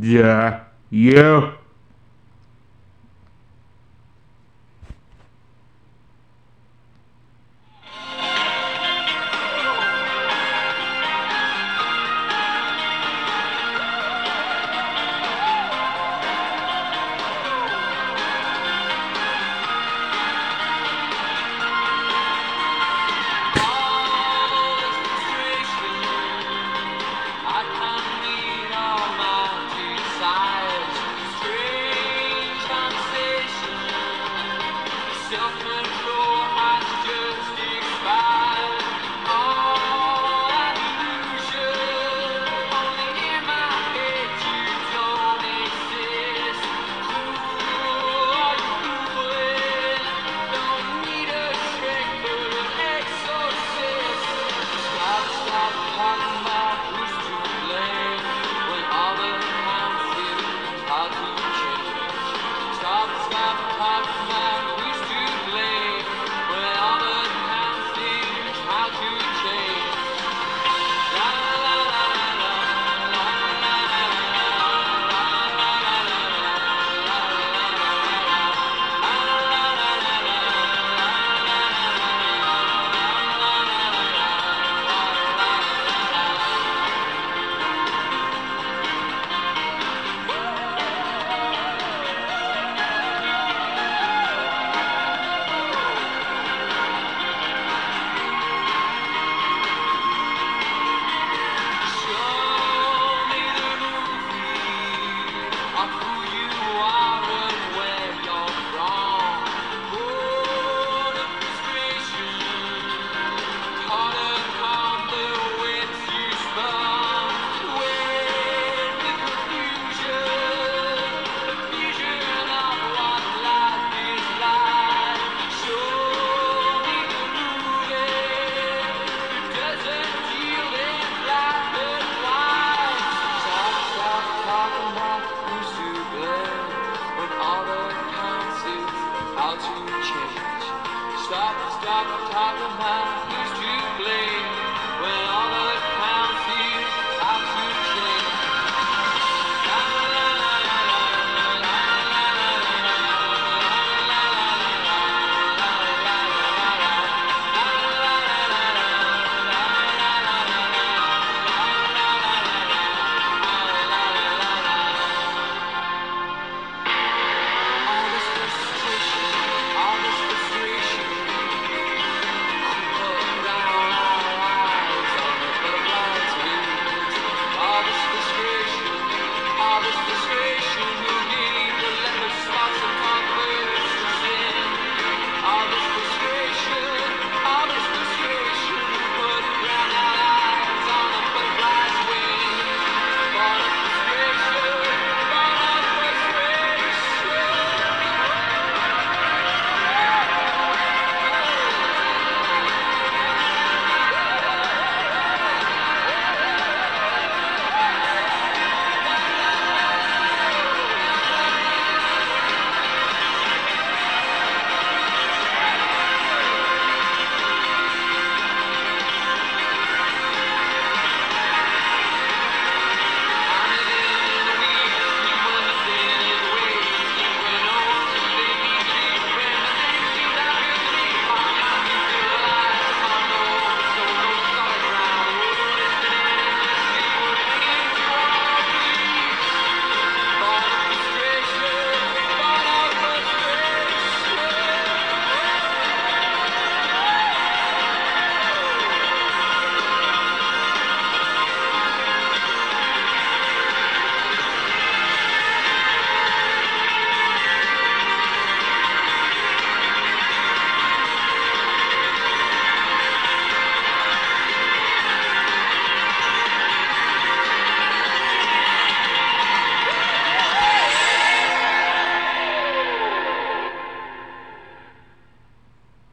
Yeah, you. 好停 stop talking about who's to blame.